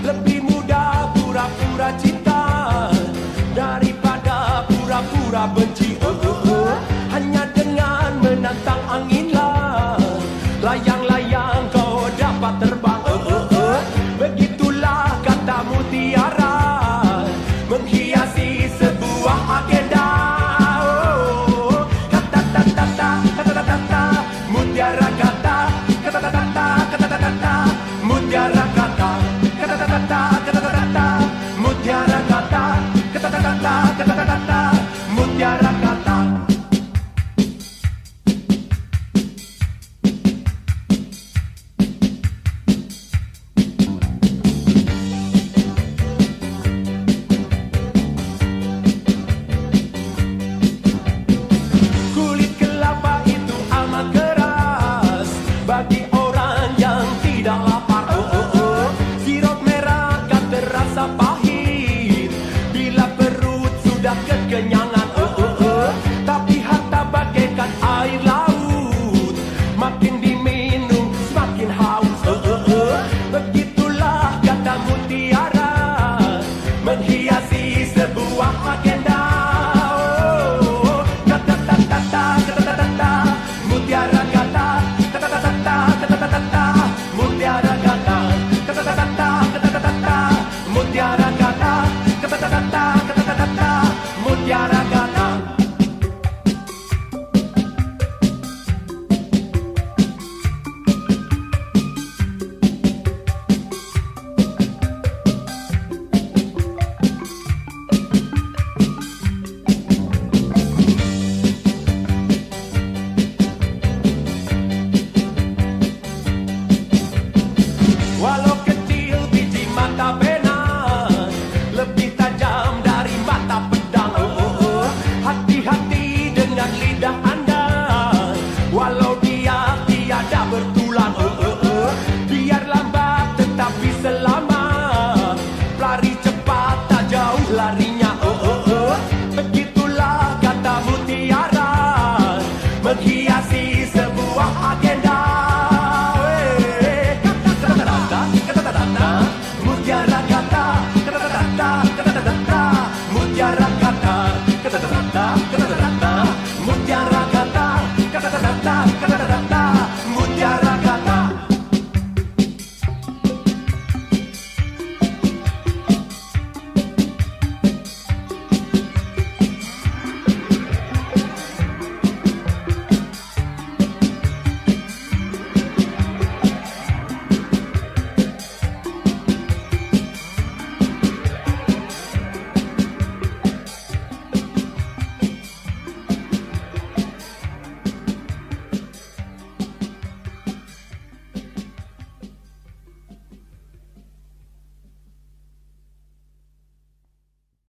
Lebih mudah pura-pura cinta Daripada pura-pura benci.